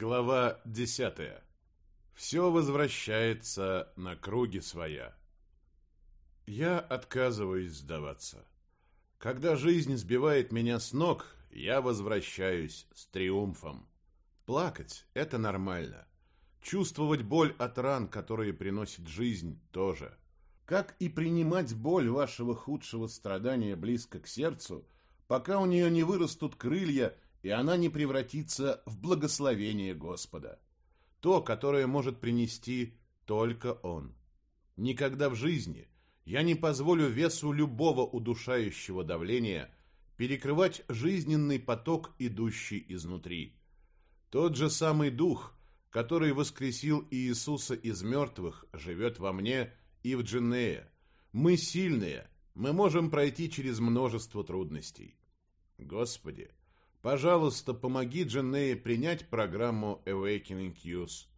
Глава десятая. Все возвращается на круги своя. Я отказываюсь сдаваться. Когда жизнь сбивает меня с ног, я возвращаюсь с триумфом. Плакать – это нормально. Чувствовать боль от ран, которые приносит жизнь, тоже. Как и принимать боль вашего худшего страдания близко к сердцу, пока у нее не вырастут крылья – и она не превратится в благословение Господа. То, которое может принести только Он. Никогда в жизни я не позволю весу любого удушающего давления перекрывать жизненный поток, идущий изнутри. Тот же самый Дух, который воскресил Иисуса из мертвых, живет во мне и в Джиннее. Мы сильные, мы можем пройти через множество трудностей. Господи, Пожалуйста, помоги Дженнее принять программу Awakening Use.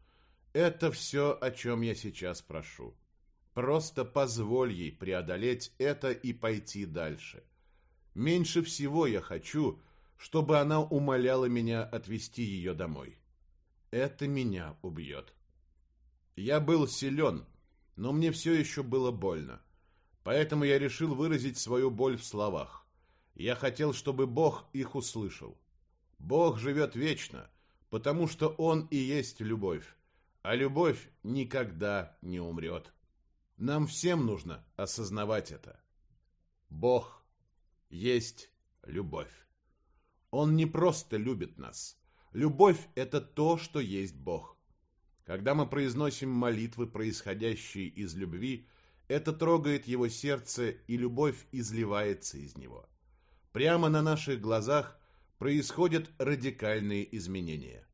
Это все, о чем я сейчас прошу. Просто позволь ей преодолеть это и пойти дальше. Меньше всего я хочу, чтобы она умоляла меня отвезти ее домой. Это меня убьет. Я был силен, но мне все еще было больно. Поэтому я решил выразить свою боль в словах. Я хотел, чтобы Бог их услышал. Бог живет вечно, потому что Он и есть любовь, а любовь никогда не умрет. Нам всем нужно осознавать это. Бог есть любовь. Он не просто любит нас. Любовь – это то, что есть Бог. Когда мы произносим молитвы, происходящие из любви, это трогает его сердце, и любовь изливается из него. Прямо на наших глазах происходят радикальные изменения.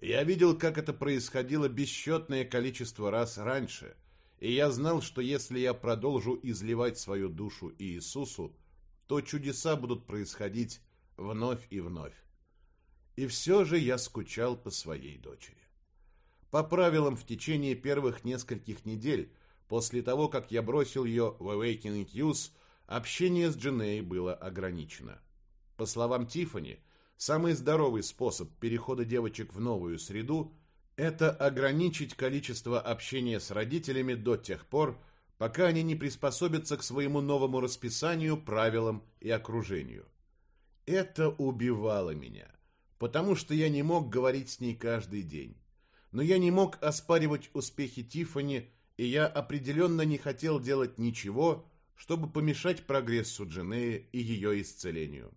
Я видел, как это происходило бесчетное количество раз раньше, и я знал, что если я продолжу изливать свою душу Иисусу, то чудеса будут происходить вновь и вновь. И все же я скучал по своей дочери. По правилам, в течение первых нескольких недель, после того, как я бросил ее в Awakening Youth, Общение с Дженей было ограничено. По словам Тифани, самый здоровый способ перехода девочек в новую среду – это ограничить количество общения с родителями до тех пор, пока они не приспособятся к своему новому расписанию, правилам и окружению. Это убивало меня, потому что я не мог говорить с ней каждый день. Но я не мог оспаривать успехи Тифани, и я определенно не хотел делать ничего, чтобы помешать прогрессу Дженеи и ее исцелению.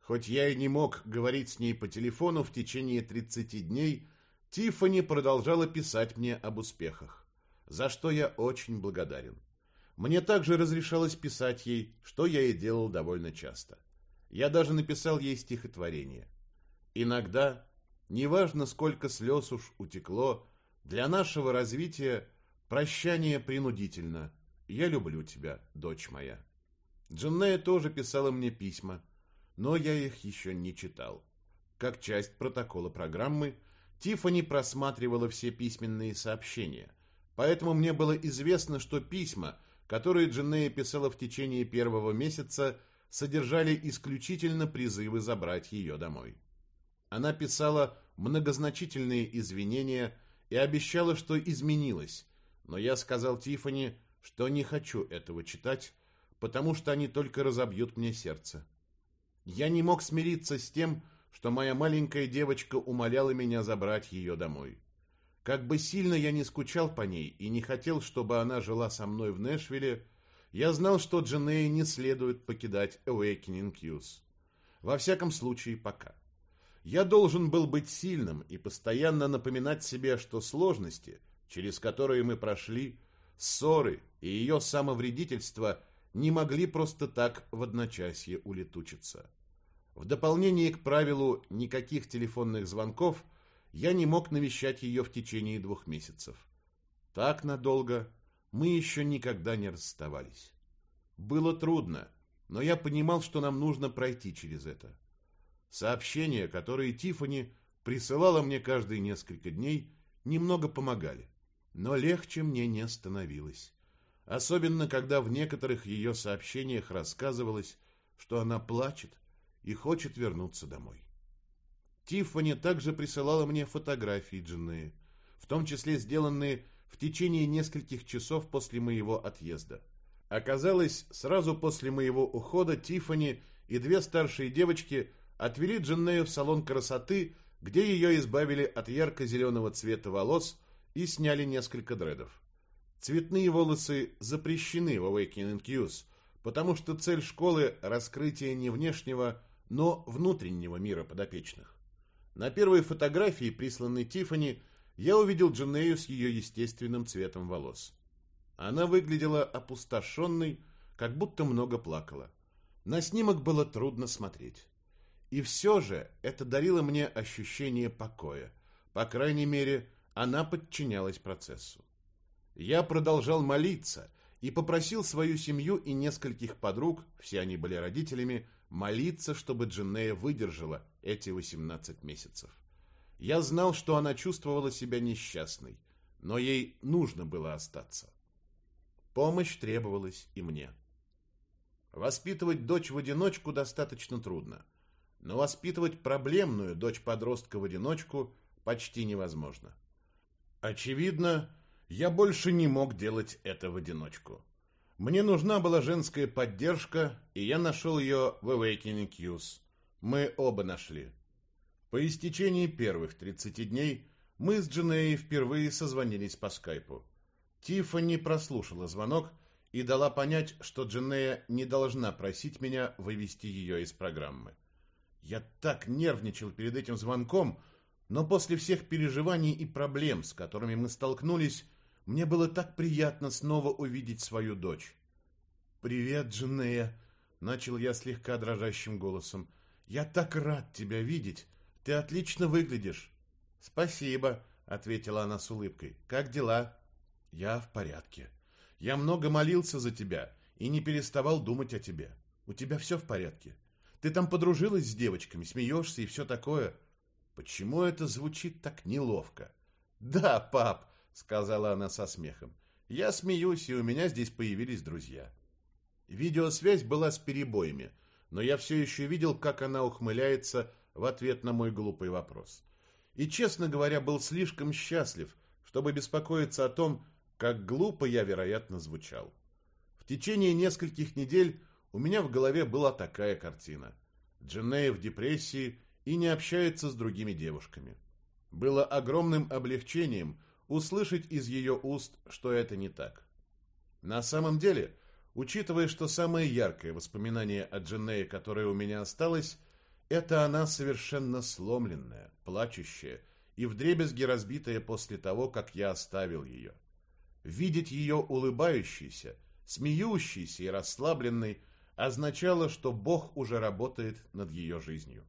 Хоть я и не мог говорить с ней по телефону в течение 30 дней, Тиффани продолжала писать мне об успехах, за что я очень благодарен. Мне также разрешалось писать ей, что я и делал довольно часто. Я даже написал ей стихотворение. Иногда, неважно сколько слез уж утекло, для нашего развития прощание принудительно – я люблю тебя, дочь моя. Дженнея тоже писала мне письма, но я их еще не читал. Как часть протокола программы, Тифани просматривала все письменные сообщения, поэтому мне было известно, что письма, которые Дженнея писала в течение первого месяца, содержали исключительно призывы забрать ее домой. Она писала многозначительные извинения и обещала, что изменилась, но я сказал Тифани, что не хочу этого читать, потому что они только разобьют мне сердце. Я не мог смириться с тем, что моя маленькая девочка умоляла меня забрать ее домой. Как бы сильно я не скучал по ней и не хотел, чтобы она жила со мной в Нэшвилле, я знал, что Дженее не следует покидать Awakening Youth. Во всяком случае, пока. Я должен был быть сильным и постоянно напоминать себе, что сложности, через которые мы прошли, ссоры и ее самовредительство не могли просто так в одночасье улетучиться. В дополнение к правилу никаких телефонных звонков я не мог навещать ее в течение двух месяцев. Так надолго мы еще никогда не расставались. Было трудно, но я понимал, что нам нужно пройти через это. Сообщения, которые Тифани присылала мне каждые несколько дней, немного помогали, но легче мне не становилось особенно когда в некоторых ее сообщениях рассказывалось, что она плачет и хочет вернуться домой. Тиффани также присылала мне фотографии Дженны, в том числе сделанные в течение нескольких часов после моего отъезда. Оказалось, сразу после моего ухода Тиффани и две старшие девочки отвели Дженнею в салон красоты, где ее избавили от ярко-зеленого цвета волос и сняли несколько дредов. Цветные волосы запрещены в Awakening Youth, потому что цель школы – раскрытие не внешнего, но внутреннего мира подопечных. На первой фотографии, присланной Тифани, я увидел Дженею с ее естественным цветом волос. Она выглядела опустошенной, как будто много плакала. На снимок было трудно смотреть. И все же это дарило мне ощущение покоя. По крайней мере, она подчинялась процессу. Я продолжал молиться и попросил свою семью и нескольких подруг, все они были родителями, молиться, чтобы Дженнея выдержала эти 18 месяцев. Я знал, что она чувствовала себя несчастной, но ей нужно было остаться. Помощь требовалась и мне. Воспитывать дочь в одиночку достаточно трудно, но воспитывать проблемную дочь-подростка в одиночку почти невозможно. Очевидно, я больше не мог делать это в одиночку. Мне нужна была женская поддержка, и я нашел ее в Awakening Youth. Мы оба нашли. По истечении первых 30 дней мы с Дженей впервые созвонились по скайпу. Тиффани прослушала звонок и дала понять, что Дженея не должна просить меня вывести ее из программы. Я так нервничал перед этим звонком, но после всех переживаний и проблем, с которыми мы столкнулись, мне было так приятно снова увидеть свою дочь. «Привет, Дженея!» — начал я слегка дрожащим голосом. «Я так рад тебя видеть! Ты отлично выглядишь!» «Спасибо!» — ответила она с улыбкой. «Как дела?» «Я в порядке. Я много молился за тебя и не переставал думать о тебе. У тебя все в порядке? Ты там подружилась с девочками, смеешься и все такое?» «Почему это звучит так неловко?» «Да, пап!» сказала она со смехом. Я смеюсь, и у меня здесь появились друзья. Видеосвязь была с перебоями, но я все еще видел, как она ухмыляется в ответ на мой глупый вопрос. И, честно говоря, был слишком счастлив, чтобы беспокоиться о том, как глупо я, вероятно, звучал. В течение нескольких недель у меня в голове была такая картина. Дженнея в депрессии и не общается с другими девушками. Было огромным облегчением – услышать из ее уст, что это не так. На самом деле, учитывая, что самое яркое воспоминание о Дженнее, которое у меня осталось, это она совершенно сломленная, плачущая и вдребезги разбитая после того, как я оставил ее. Видеть ее улыбающейся, смеющейся и расслабленной означало, что Бог уже работает над ее жизнью.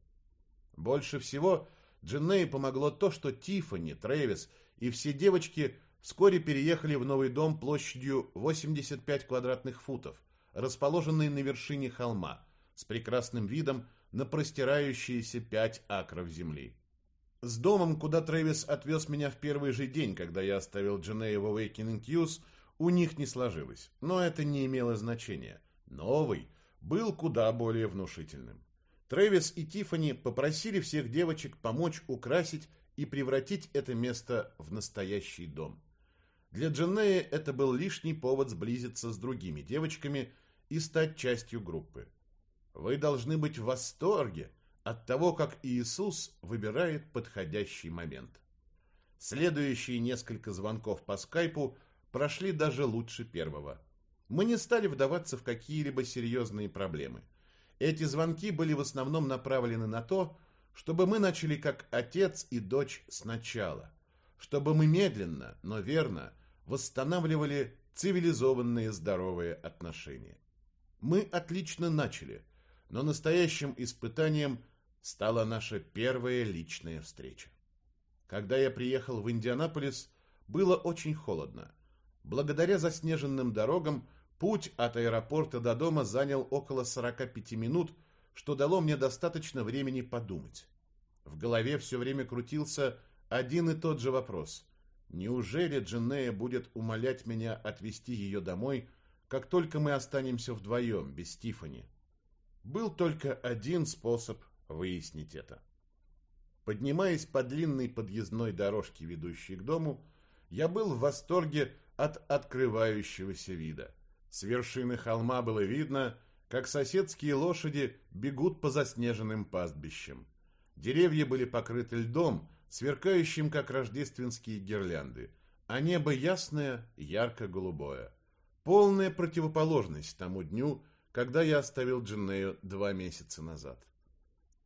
Больше всего Дженнее помогло то, что Тиффани, Трэвис и все девочки вскоре переехали в новый дом площадью 85 квадратных футов, расположенный на вершине холма, с прекрасным видом на простирающиеся 5 акров земли. С домом, куда Трэвис отвез меня в первый же день, когда я оставил Дженея в Awakening Youth, у них не сложилось, но это не имело значения. Новый был куда более внушительным. Трэвис и Тиффани попросили всех девочек помочь украсить и превратить это место в настоящий дом. Для Дженнеи это был лишний повод сблизиться с другими девочками и стать частью группы. Вы должны быть в восторге от того, как Иисус выбирает подходящий момент. Следующие несколько звонков по скайпу прошли даже лучше первого. Мы не стали вдаваться в какие-либо серьезные проблемы. Эти звонки были в основном направлены на то, чтобы мы начали как отец и дочь сначала, чтобы мы медленно, но верно восстанавливали цивилизованные здоровые отношения. Мы отлично начали, но настоящим испытанием стала наша первая личная встреча. Когда я приехал в Индианаполис, было очень холодно. Благодаря заснеженным дорогам путь от аэропорта до дома занял около 45 минут – что дало мне достаточно времени подумать. В голове все время крутился один и тот же вопрос. Неужели Дженнея будет умолять меня отвезти ее домой, как только мы останемся вдвоем, без Стифани? Был только один способ выяснить это. Поднимаясь по длинной подъездной дорожке, ведущей к дому, я был в восторге от открывающегося вида. С вершины холма было видно, как соседские лошади бегут по заснеженным пастбищам. Деревья были покрыты льдом, сверкающим, как рождественские гирлянды, а небо ясное, ярко-голубое. Полная противоположность тому дню, когда я оставил Джиннею два месяца назад.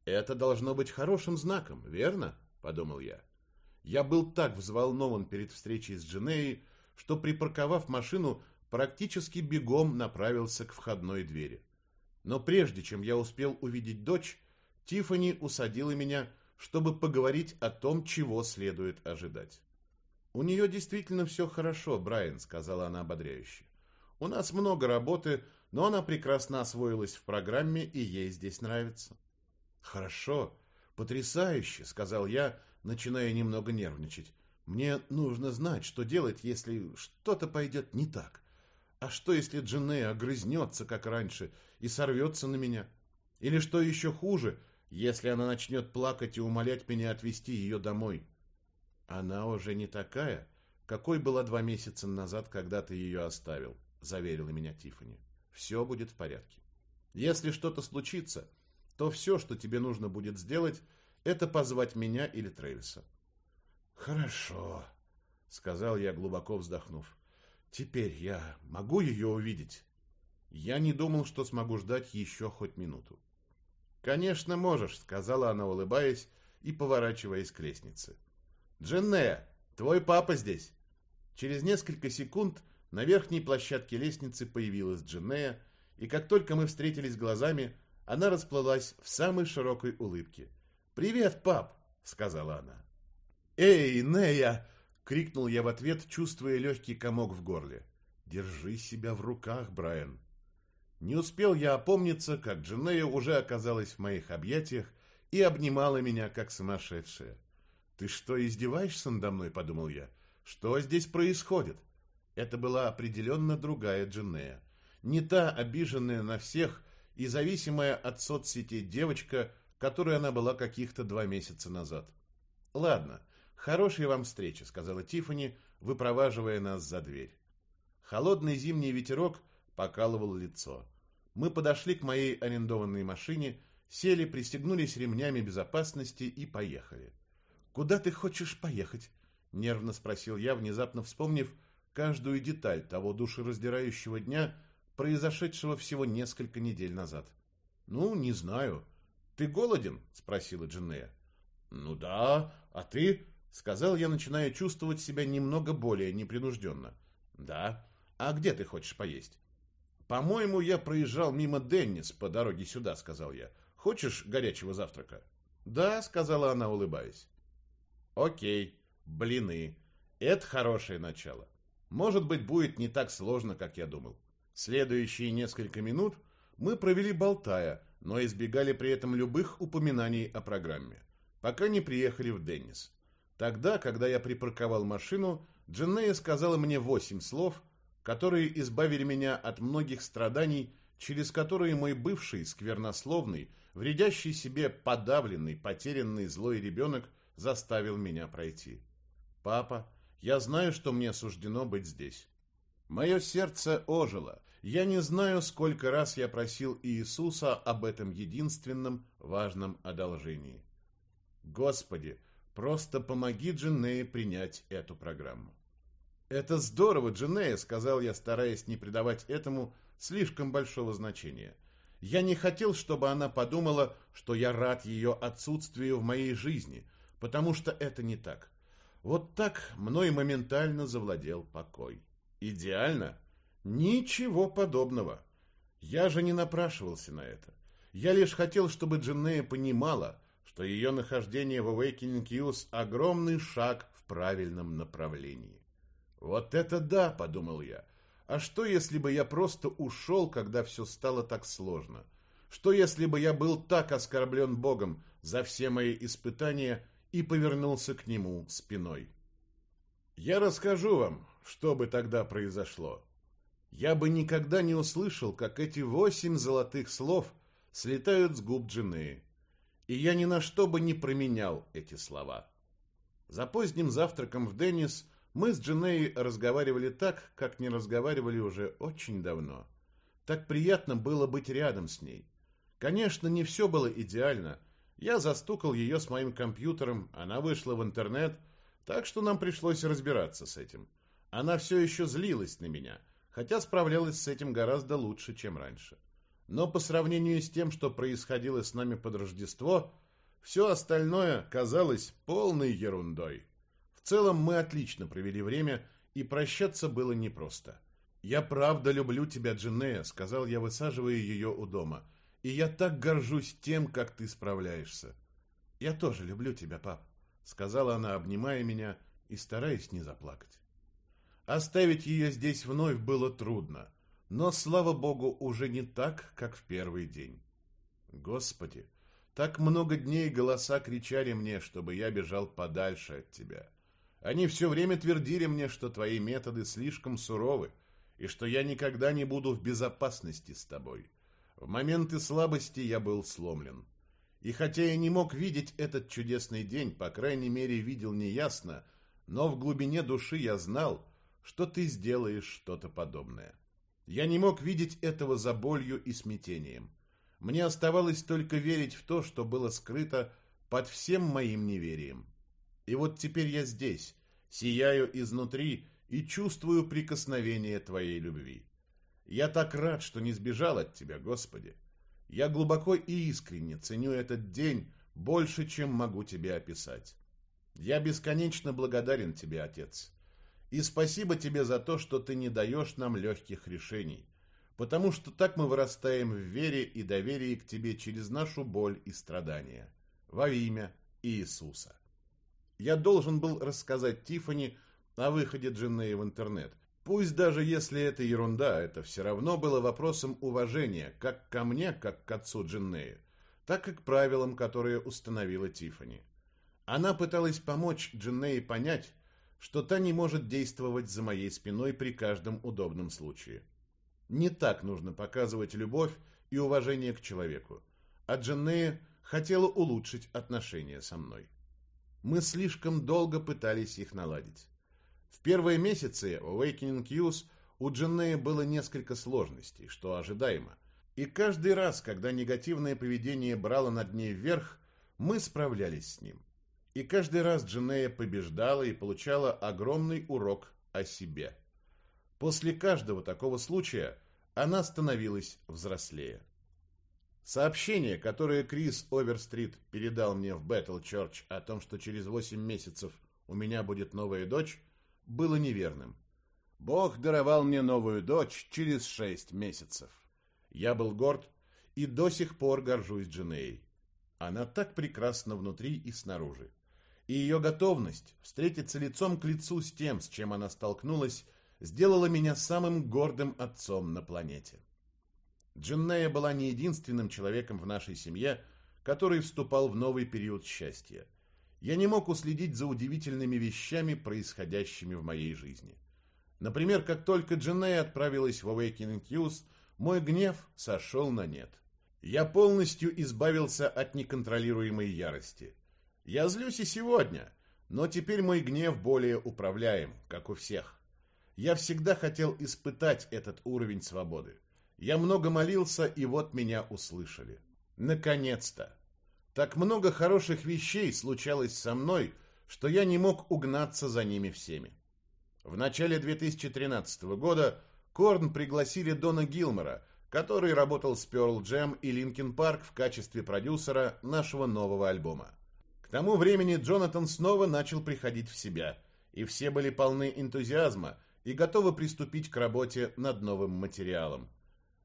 «Это должно быть хорошим знаком, верно?» – подумал я. Я был так взволнован перед встречей с Джинеей, что, припарковав машину, практически бегом направился к входной двери. Но прежде чем я успел увидеть дочь, Тифани усадила меня, чтобы поговорить о том, чего следует ожидать. «У нее действительно все хорошо, Брайан», — сказала она ободряюще. «У нас много работы, но она прекрасно освоилась в программе, и ей здесь нравится». «Хорошо, потрясающе», — сказал я, начиная немного нервничать. «Мне нужно знать, что делать, если что-то пойдет не так. А что, если Дженне огрызнется, как раньше, и сорвется на меня? Или что еще хуже, если она начнет плакать и умолять меня отвезти ее домой?» «Она уже не такая, какой была два месяца назад, когда ты ее оставил», — заверила меня Тиффани. «Все будет в порядке. Если что-то случится, то все, что тебе нужно будет сделать, это позвать меня или Трэвиса. Хорошо, сказал я, глубоко вздохнув. Теперь я могу ее увидеть? Я не думал, что смогу ждать еще хоть минуту. Конечно, можешь, сказала она, улыбаясь и поворачиваясь к лестнице. Дженне, твой папа здесь. Через несколько секунд на верхней площадке лестницы появилась Дженнея, и как только мы встретились глазами, она расплылась в самой широкой улыбке. «Привет, пап!» — сказала она. «Эй, Нея!» — крикнул я в ответ, чувствуя легкий комок в горле. «Держи себя в руках, Брайан!» Не успел я опомниться, как Дженея уже оказалась в моих объятиях и обнимала меня, как сумасшедшая. «Ты что, издеваешься надо мной?» — подумал я. «Что здесь происходит?» Это была определенно другая Дженея. Не та обиженная на всех и зависимая от соцсетей девочка, которой она была каких-то два месяца назад. «Ладно, хорошей вам встречи», — сказала Тифани, выпроваживая нас за дверь. Холодный зимний ветерок покалывал лицо. Мы подошли к моей арендованной машине, сели, пристегнулись ремнями безопасности и поехали. «Куда ты хочешь поехать?» — нервно спросил я, внезапно вспомнив каждую деталь того душераздирающего дня, произошедшего всего несколько недель назад. «Ну, не знаю. Ты голоден?» — спросила Джиннея. «Ну да, а ты?» — сказал я, начиная чувствовать себя немного более непринужденно. «Да. А где ты хочешь поесть?» «По-моему, я проезжал мимо Деннис по дороге сюда», — сказал я. «Хочешь горячего завтрака?» «Да», — сказала она, улыбаясь. «Окей, блины. Это хорошее начало. Может быть, будет не так сложно, как я думал. Следующие несколько минут мы провели болтая, но избегали при этом любых упоминаний о программе, пока не приехали в Деннис. Тогда, когда я припарковал машину, Дженнея сказала мне восемь слов, которые избавили меня от многих страданий, через которые мой бывший, сквернословный, вредящий себе подавленный, потерянный злой ребенок заставил меня пройти. «Папа, я знаю, что мне суждено быть здесь. Мое сердце ожило. Я не знаю, сколько раз я просил Иисуса об этом единственном важном одолжении. Господи, просто помоги Дженнее принять эту программу. «Это здорово, Дженея», — сказал я, стараясь не придавать этому слишком большого значения. Я не хотел, чтобы она подумала, что я рад ее отсутствию в моей жизни, потому что это не так. Вот так мной моментально завладел покой. Идеально? Ничего подобного. Я же не напрашивался на это. Я лишь хотел, чтобы Дженнея понимала, что ее нахождение в Awakening Youth – огромный шаг в правильном направлении. «Вот это да!» – подумал я. «А что, если бы я просто ушел, когда все стало так сложно? Что, если бы я был так оскорблен Богом за все мои испытания и повернулся к Нему спиной?» Я расскажу вам, что бы тогда произошло. Я бы никогда не услышал, как эти восемь золотых слов слетают с губ Джинеи. И я ни на что бы не променял эти слова. За поздним завтраком в Деннис мы с Дженей разговаривали так, как не разговаривали уже очень давно. Так приятно было быть рядом с ней. Конечно, не все было идеально. Я застукал ее с моим компьютером, она вышла в интернет, так что нам пришлось разбираться с этим. Она все еще злилась на меня, хотя справлялась с этим гораздо лучше, чем раньше. Но по сравнению с тем, что происходило с нами под Рождество, все остальное казалось полной ерундой. В целом мы отлично провели время, и прощаться было непросто. «Я правда люблю тебя, Джинея», — сказал я, высаживая ее у дома. «И я так горжусь тем, как ты справляешься». «Я тоже люблю тебя, пап», — сказала она, обнимая меня и стараясь не заплакать. Оставить ее здесь вновь было трудно но, слава богу, уже не так, как в первый день. Господи, так много дней голоса кричали мне, чтобы я бежал подальше от тебя. Они все время твердили мне, что твои методы слишком суровы, и что я никогда не буду в безопасности с тобой. В моменты слабости я был сломлен. И хотя я не мог видеть этот чудесный день, по крайней мере, видел неясно, но в глубине души я знал, что ты сделаешь что-то подобное. Я не мог видеть этого за болью и смятением. Мне оставалось только верить в то, что было скрыто под всем моим неверием. И вот теперь я здесь, сияю изнутри и чувствую прикосновение Твоей любви. Я так рад, что не сбежал от Тебя, Господи. Я глубоко и искренне ценю этот день больше, чем могу Тебе описать. Я бесконечно благодарен Тебе, Отец. И спасибо тебе за то, что ты не даешь нам легких решений, потому что так мы вырастаем в вере и доверии к тебе через нашу боль и страдания. Во имя Иисуса. Я должен был рассказать Тифани о выходе Дженнеи в интернет. Пусть даже если это ерунда, это все равно было вопросом уважения как ко мне, как к отцу Дженнеи, так и к правилам, которые установила Тифани. Она пыталась помочь Дженнеи понять, что та не может действовать за моей спиной при каждом удобном случае. Не так нужно показывать любовь и уважение к человеку. А Дженнея хотела улучшить отношения со мной. Мы слишком долго пытались их наладить. В первые месяцы Awakening Youth у Дженнея было несколько сложностей, что ожидаемо. И каждый раз, когда негативное поведение брало над ней вверх, мы справлялись с ним. И каждый раз Дженея побеждала и получала огромный урок о себе. После каждого такого случая она становилась взрослее. Сообщение, которое Крис Оверстрит передал мне в Бэтл Чорч о том, что через 8 месяцев у меня будет новая дочь, было неверным. Бог даровал мне новую дочь через 6 месяцев. Я был горд и до сих пор горжусь Дженеей. Она так прекрасна внутри и снаружи и ее готовность встретиться лицом к лицу с тем, с чем она столкнулась, сделала меня самым гордым отцом на планете. Дженнея была не единственным человеком в нашей семье, который вступал в новый период счастья. Я не мог уследить за удивительными вещами, происходящими в моей жизни. Например, как только Дженнея отправилась в Awakening Youth, мой гнев сошел на нет. Я полностью избавился от неконтролируемой ярости – я злюсь и сегодня, но теперь мой гнев более управляем, как у всех. Я всегда хотел испытать этот уровень свободы. Я много молился, и вот меня услышали. Наконец-то! Так много хороших вещей случалось со мной, что я не мог угнаться за ними всеми. В начале 2013 года Корн пригласили Дона Гилмора, который работал с Pearl Jam и Linkin Park в качестве продюсера нашего нового альбома тому времени Джонатан снова начал приходить в себя, и все были полны энтузиазма и готовы приступить к работе над новым материалом.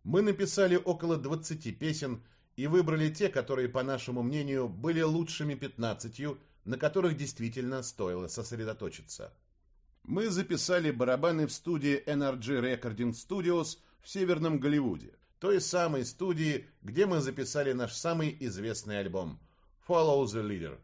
Мы написали около 20 песен и выбрали те, которые, по нашему мнению, были лучшими 15, на которых действительно стоило сосредоточиться. Мы записали барабаны в студии NRG Recording Studios в Северном Голливуде, той самой студии, где мы записали наш самый известный альбом «Follow the Leader»,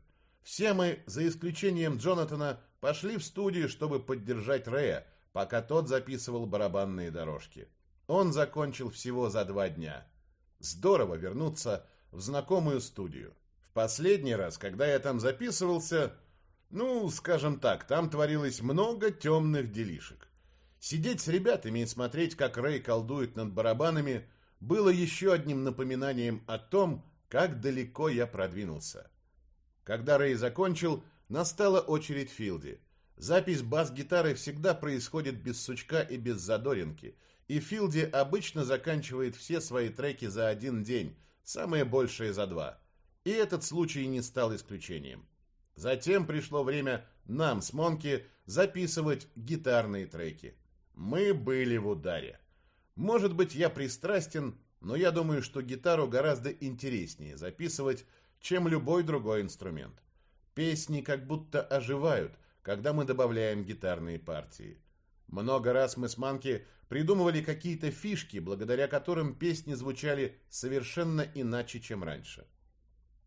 все мы, за исключением Джонатана, пошли в студию, чтобы поддержать Рэя, пока тот записывал барабанные дорожки. Он закончил всего за два дня. Здорово вернуться в знакомую студию. В Последний раз, когда я там записывался, ну, скажем так, там творилось много темных делишек. Сидеть с ребятами и смотреть, как Рэй колдует над барабанами, было еще одним напоминанием о том, как далеко я продвинулся. Когда Рэй закончил, настала очередь Филди. Запись бас-гитары всегда происходит без сучка и без задоринки, и Филди обычно заканчивает все свои треки за один день, самое большее за два. И этот случай не стал исключением. Затем пришло время нам с Монки записывать гитарные треки. Мы были в ударе. Может быть, я пристрастен, но я думаю, что гитару гораздо интереснее записывать, чем любой другой инструмент. Песни как будто оживают, когда мы добавляем гитарные партии. Много раз мы с Манки придумывали какие-то фишки, благодаря которым песни звучали совершенно иначе, чем раньше.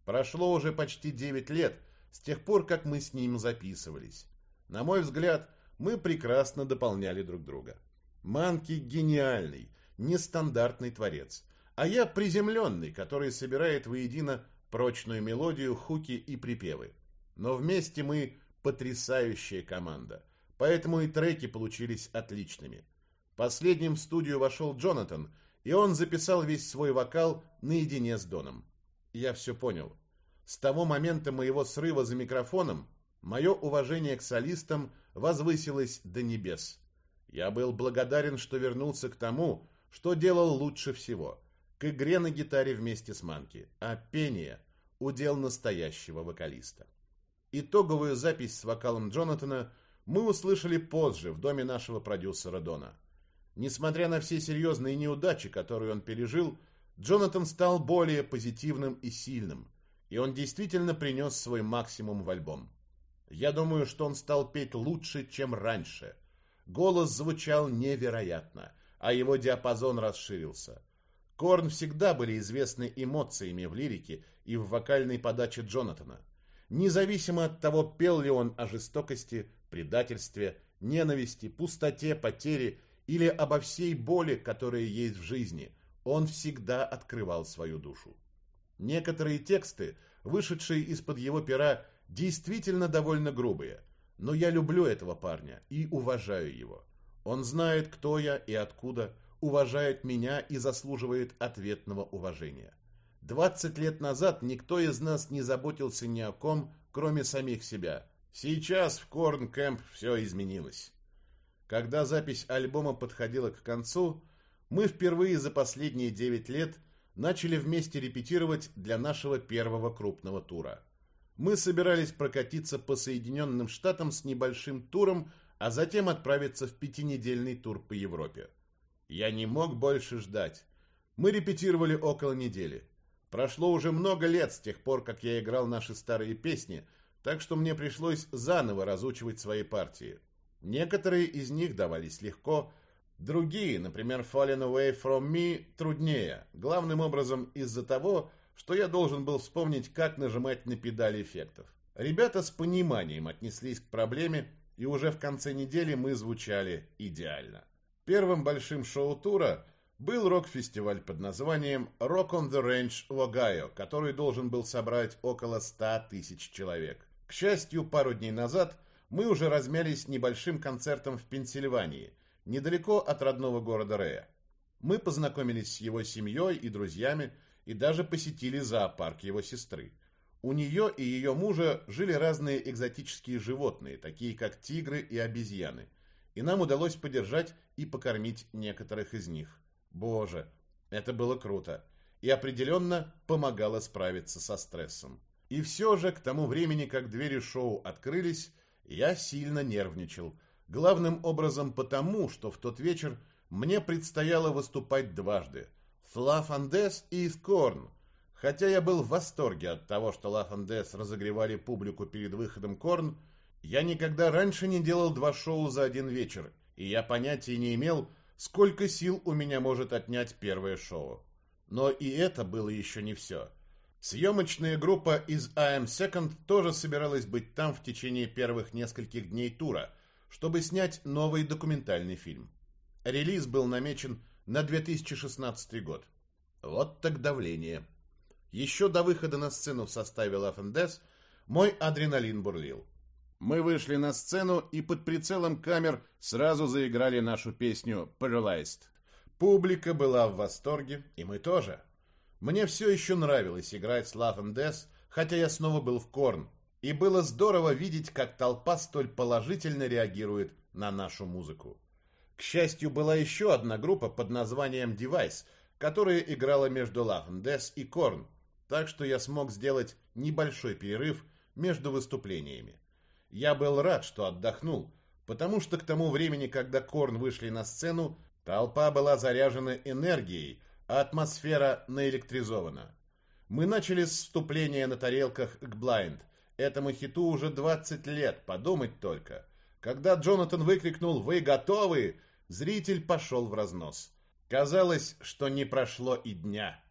Прошло уже почти 9 лет с тех пор, как мы с ним записывались. На мой взгляд, мы прекрасно дополняли друг друга. Манки гениальный, нестандартный творец, а я приземленный, который собирает воедино прочную мелодию, хуки и припевы. Но вместе мы потрясающая команда, поэтому и треки получились отличными. Последним в студию вошел Джонатан, и он записал весь свой вокал наедине с Доном. Я все понял. С того момента моего срыва за микрофоном мое уважение к солистам возвысилось до небес. Я был благодарен, что вернулся к тому, что делал лучше всего – к игре на гитаре вместе с Манки, а пение – удел настоящего вокалиста. Итоговую запись с вокалом Джонатана мы услышали позже в доме нашего продюсера Дона. Несмотря на все серьезные неудачи, которые он пережил, Джонатан стал более позитивным и сильным, и он действительно принес свой максимум в альбом. Я думаю, что он стал петь лучше, чем раньше. Голос звучал невероятно, а его диапазон расширился. Корн всегда были известны эмоциями в лирике и в вокальной подаче Джонатана. Независимо от того, пел ли он о жестокости, предательстве, ненависти, пустоте, потере или обо всей боли, которая есть в жизни, он всегда открывал свою душу. Некоторые тексты, вышедшие из-под его пера, действительно довольно грубые, но я люблю этого парня и уважаю его. Он знает, кто я и откуда, уважает меня и заслуживает ответного уважения. 20 лет назад никто из нас не заботился ни о ком, кроме самих себя. Сейчас в Корн Кэмп все изменилось. Когда запись альбома подходила к концу, мы впервые за последние 9 лет начали вместе репетировать для нашего первого крупного тура. Мы собирались прокатиться по Соединенным Штатам с небольшим туром, а затем отправиться в пятинедельный тур по Европе. Я не мог больше ждать. Мы репетировали около недели. Прошло уже много лет с тех пор, как я играл наши старые песни, так что мне пришлось заново разучивать свои партии. Некоторые из них давались легко, другие, например, Fallen Away From Me, труднее, главным образом из-за того, что я должен был вспомнить, как нажимать на педали эффектов. Ребята с пониманием отнеслись к проблеме, и уже в конце недели мы звучали идеально. Первым большим шоу тура был рок-фестиваль под названием Rock on the Range в Огайо, который должен был собрать около 100 тысяч человек. К счастью, пару дней назад мы уже размялись небольшим концертом в Пенсильвании, недалеко от родного города Рея. Мы познакомились с его семьей и друзьями и даже посетили зоопарк его сестры. У нее и ее мужа жили разные экзотические животные, такие как тигры и обезьяны – и нам удалось подержать и покормить некоторых из них. Боже, это было круто и определенно помогало справиться со стрессом. И все же, к тому времени, как двери шоу открылись, я сильно нервничал. Главным образом потому, что в тот вечер мне предстояло выступать дважды. «Ла Фандес» и «Скорн». Хотя я был в восторге от того, что «Ла Фандес» разогревали публику перед выходом «Корн», я никогда раньше не делал два шоу за один вечер, и я понятия не имел, сколько сил у меня может отнять первое шоу. Но и это было еще не все. Съемочная группа из I Am Second тоже собиралась быть там в течение первых нескольких дней тура, чтобы снять новый документальный фильм. Релиз был намечен на 2016 год. Вот так давление. Еще до выхода на сцену в составе Лафендес мой адреналин бурлил. Мы вышли на сцену и под прицелом камер сразу заиграли нашу песню «Paralyzed». Публика была в восторге, и мы тоже. Мне все еще нравилось играть с Love and Death, хотя я снова был в Корн, и было здорово видеть, как толпа столь положительно реагирует на нашу музыку. К счастью, была еще одна группа под названием Device, которая играла между Love and Death и Корн, так что я смог сделать небольшой перерыв между выступлениями. Я был рад, что отдохнул, потому что к тому времени, когда Корн вышли на сцену, толпа была заряжена энергией, а атмосфера наэлектризована. Мы начали с вступления на тарелках к Blind. Этому хиту уже 20 лет, подумать только. Когда Джонатан выкрикнул «Вы готовы?», зритель пошел в разнос. Казалось, что не прошло и дня.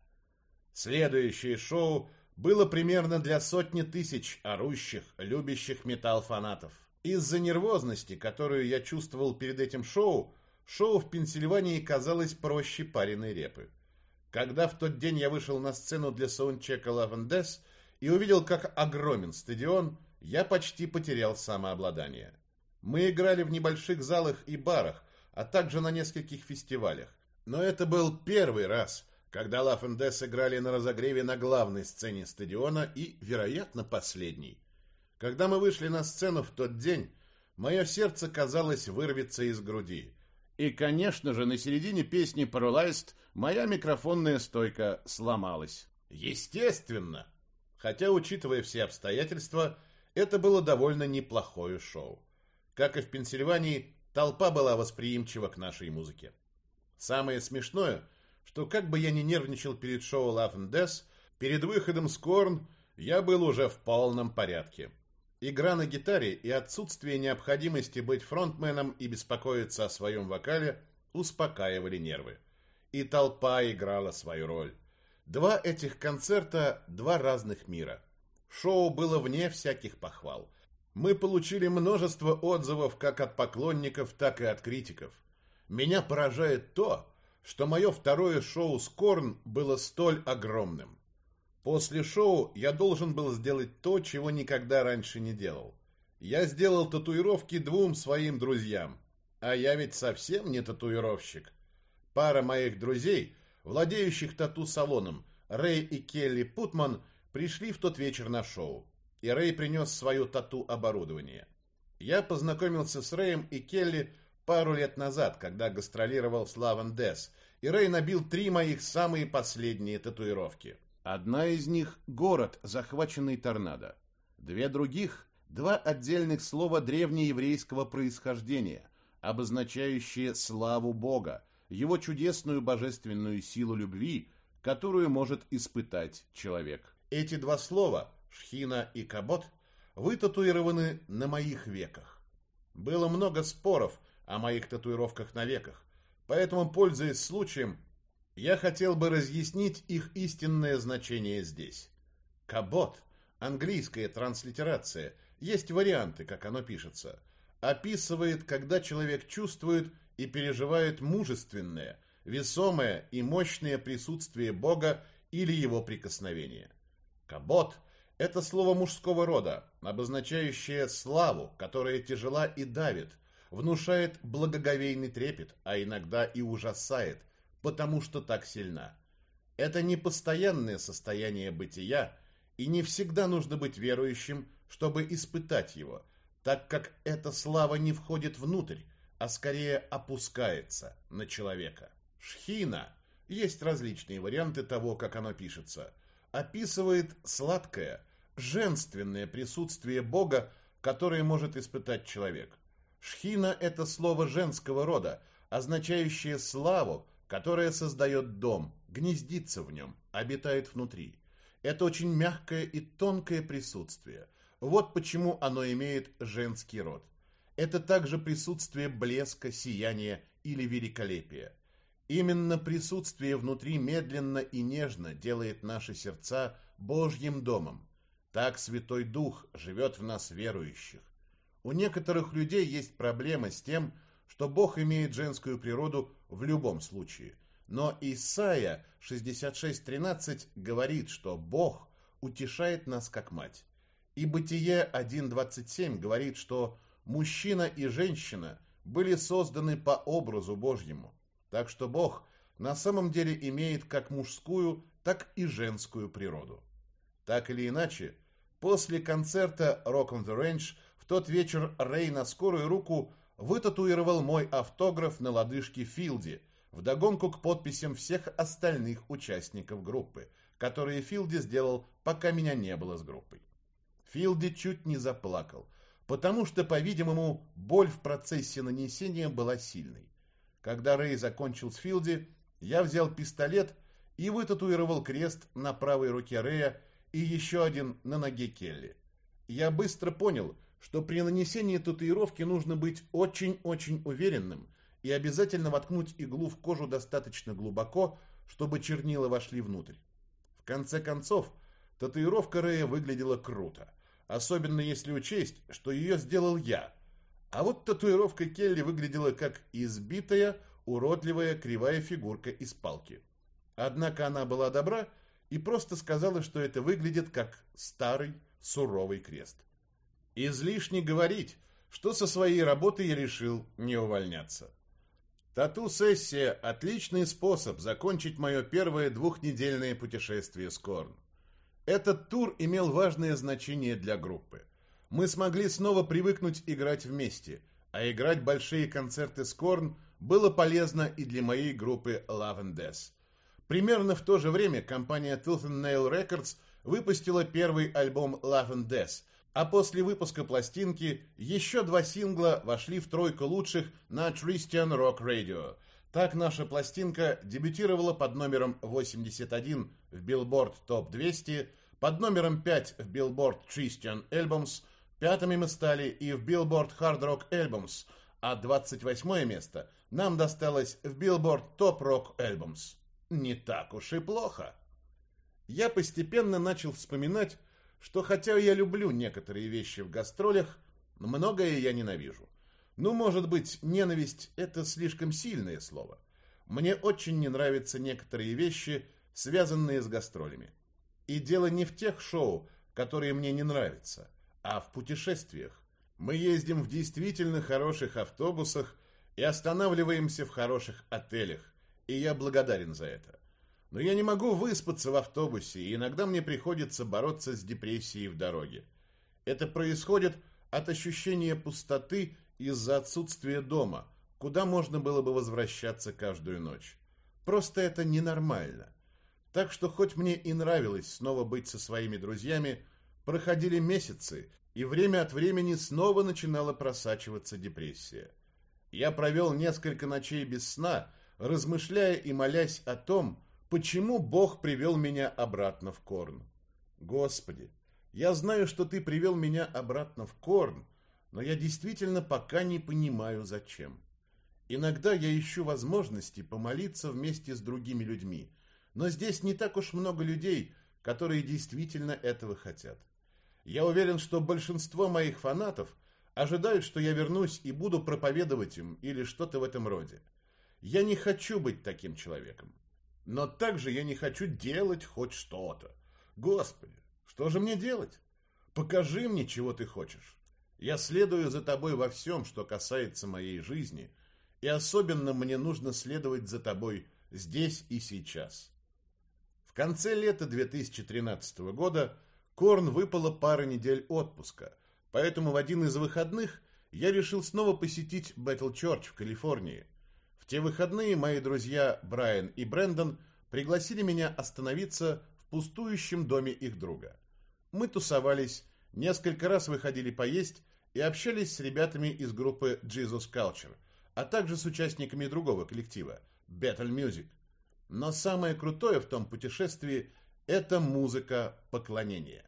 Следующее шоу было примерно для сотни тысяч орущих, любящих металл фанатов. Из-за нервозности, которую я чувствовал перед этим шоу, шоу в Пенсильвании казалось проще пареной репы. Когда в тот день я вышел на сцену для саундчека Лавендес и увидел, как огромен стадион, я почти потерял самообладание. Мы играли в небольших залах и барах, а также на нескольких фестивалях. Но это был первый раз, когда Лафендес играли на разогреве на главной сцене стадиона и, вероятно, последний. Когда мы вышли на сцену в тот день, мое сердце, казалось, вырвется из груди. И, конечно же, на середине песни «Paralyzed» моя микрофонная стойка сломалась. Естественно! Хотя, учитывая все обстоятельства, это было довольно неплохое шоу. Как и в Пенсильвании, толпа была восприимчива к нашей музыке. Самое смешное – что как бы я ни нервничал перед шоу Love and Death, перед выходом с я был уже в полном порядке. Игра на гитаре и отсутствие необходимости быть фронтменом и беспокоиться о своем вокале успокаивали нервы. И толпа играла свою роль. Два этих концерта – два разных мира. Шоу было вне всяких похвал. Мы получили множество отзывов как от поклонников, так и от критиков. Меня поражает то, что мое второе шоу с Корн было столь огромным. После шоу я должен был сделать то, чего никогда раньше не делал. Я сделал татуировки двум своим друзьям. А я ведь совсем не татуировщик. Пара моих друзей, владеющих тату-салоном, Рэй и Келли Путман, пришли в тот вечер на шоу. И Рэй принес свое тату-оборудование. Я познакомился с Рэем и Келли пару лет назад, когда гастролировал Славан Дес, и Рэй набил три моих самые последние татуировки. Одна из них – город, захваченный торнадо. Две других – два отдельных слова древнееврейского происхождения, обозначающие славу Бога, его чудесную божественную силу любви, которую может испытать человек. Эти два слова – шхина и кабот – вытатуированы на моих веках. Было много споров – о моих татуировках на веках, поэтому, пользуясь случаем, я хотел бы разъяснить их истинное значение здесь. Кабот, английская транслитерация, есть варианты, как оно пишется, описывает, когда человек чувствует и переживает мужественное, весомое и мощное присутствие Бога или его прикосновение. Кабот – это слово мужского рода, обозначающее славу, которая тяжела и давит – внушает благоговейный трепет, а иногда и ужасает, потому что так сильна. Это не постоянное состояние бытия, и не всегда нужно быть верующим, чтобы испытать его, так как эта слава не входит внутрь, а скорее опускается на человека. Шхина, есть различные варианты того, как оно пишется, описывает сладкое, женственное присутствие Бога, которое может испытать человек. Шхина – это слово женского рода, означающее славу, которая создает дом, гнездится в нем, обитает внутри. Это очень мягкое и тонкое присутствие. Вот почему оно имеет женский род. Это также присутствие блеска, сияния или великолепия. Именно присутствие внутри медленно и нежно делает наши сердца Божьим домом. Так Святой Дух живет в нас верующих. У некоторых людей есть проблема с тем, что Бог имеет женскую природу в любом случае. Но Исаия 66.13 говорит, что Бог утешает нас как мать. И Бытие 1.27 говорит, что мужчина и женщина были созданы по образу Божьему. Так что Бог на самом деле имеет как мужскую, так и женскую природу. Так или иначе, после концерта Rock on the Range тот вечер Рэй на скорую руку вытатуировал мой автограф на лодыжке Филди, вдогонку к подписям всех остальных участников группы, которые Филди сделал, пока меня не было с группой. Филди чуть не заплакал, потому что, по-видимому, боль в процессе нанесения была сильной. Когда Рэй закончил с Филди, я взял пистолет и вытатуировал крест на правой руке Рэя и еще один на ноге Келли. Я быстро понял, что при нанесении татуировки нужно быть очень-очень уверенным и обязательно воткнуть иглу в кожу достаточно глубоко, чтобы чернила вошли внутрь. В конце концов, татуировка Рэя выглядела круто, особенно если учесть, что ее сделал я. А вот татуировка Келли выглядела как избитая, уродливая кривая фигурка из палки. Однако она была добра и просто сказала, что это выглядит как старый суровый крест. Излишне говорить, что со своей работы я решил не увольняться. Тату-сессия – отличный способ закончить мое первое двухнедельное путешествие с Корн. Этот тур имел важное значение для группы. Мы смогли снова привыкнуть играть вместе, а играть большие концерты с Корн было полезно и для моей группы Love and Death. Примерно в то же время компания Tooth and Nail Records выпустила первый альбом Love and Death – а после выпуска пластинки еще два сингла вошли в тройку лучших на Christian Rock Radio. Так наша пластинка дебютировала под номером 81 в Billboard Top 200, под номером 5 в Billboard Christian Albums, пятыми мы стали и в Billboard Hard Rock Albums, а 28 место нам досталось в Billboard Top Rock Albums. Не так уж и плохо. Я постепенно начал вспоминать, что хотя я люблю некоторые вещи в гастролях, многое я ненавижу. Ну, может быть, ненависть – это слишком сильное слово. Мне очень не нравятся некоторые вещи, связанные с гастролями. И дело не в тех шоу, которые мне не нравятся, а в путешествиях. Мы ездим в действительно хороших автобусах и останавливаемся в хороших отелях, и я благодарен за это. Но я не могу выспаться в автобусе, и иногда мне приходится бороться с депрессией в дороге. Это происходит от ощущения пустоты из-за отсутствия дома, куда можно было бы возвращаться каждую ночь. Просто это ненормально. Так что хоть мне и нравилось снова быть со своими друзьями, проходили месяцы, и время от времени снова начинала просачиваться депрессия. Я провел несколько ночей без сна, размышляя и молясь о том, Почему Бог привел меня обратно в Корн? Господи, я знаю, что Ты привел меня обратно в Корн, но я действительно пока не понимаю, зачем. Иногда я ищу возможности помолиться вместе с другими людьми, но здесь не так уж много людей, которые действительно этого хотят. Я уверен, что большинство моих фанатов ожидают, что я вернусь и буду проповедовать им или что-то в этом роде. Я не хочу быть таким человеком. Но также я не хочу делать хоть что-то. Господи, что же мне делать? Покажи мне, чего ты хочешь. Я следую за тобой во всем, что касается моей жизни, и особенно мне нужно следовать за тобой здесь и сейчас. В конце лета 2013 года Корн выпала пара недель отпуска, поэтому в один из выходных я решил снова посетить Бэтл Чорч в Калифорнии – те выходные мои друзья Брайан и Брэндон пригласили меня остановиться в пустующем доме их друга. Мы тусовались, несколько раз выходили поесть и общались с ребятами из группы Jesus Culture, а также с участниками другого коллектива Battle Music. Но самое крутое в том путешествии – это музыка поклонения.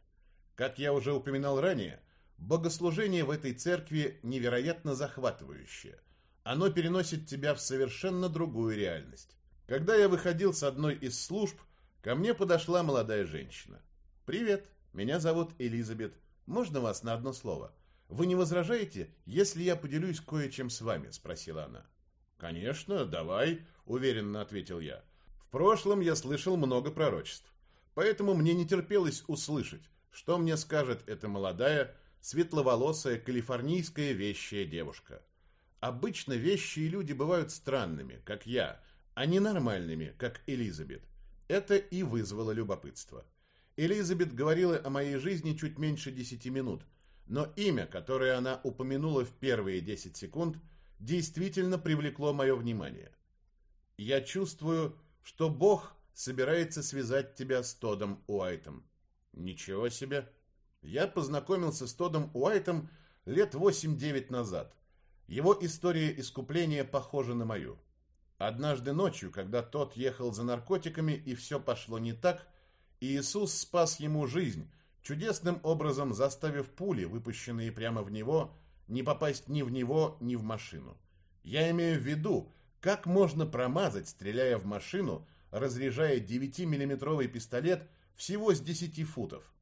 Как я уже упоминал ранее, богослужение в этой церкви невероятно захватывающее – оно переносит тебя в совершенно другую реальность. Когда я выходил с одной из служб, ко мне подошла молодая женщина. «Привет, меня зовут Элизабет. Можно вас на одно слово? Вы не возражаете, если я поделюсь кое-чем с вами?» – спросила она. «Конечно, давай», – уверенно ответил я. прошлом я слышал много пророчеств, поэтому мне не терпелось услышать, что мне скажет эта молодая, светловолосая, калифорнийская вещая девушка. Обычно вещие люди бывают странными, как я, а не нормальными, как Элизабет. Это и вызвало любопытство. Элизабет говорила о моей жизни чуть меньше десяти минут, но имя, которое она упомянула в первые десять секунд, действительно привлекло мое внимание. Я чувствую, что Бог собирается связать тебя с Тодом Уайтом. Ничего себе! Я познакомился с Тодом Уайтом лет 8-9 назад. Его история искупления похожа на мою. Однажды ночью, когда тот ехал за наркотиками и все пошло не так, Иисус спас ему жизнь, чудесным образом заставив пули, выпущенные прямо в него, не попасть ни в него, ни в машину. Я имею в виду, как можно промазать, стреляя в машину, разряжая 9-миллиметровый пистолет всего с 10 футов.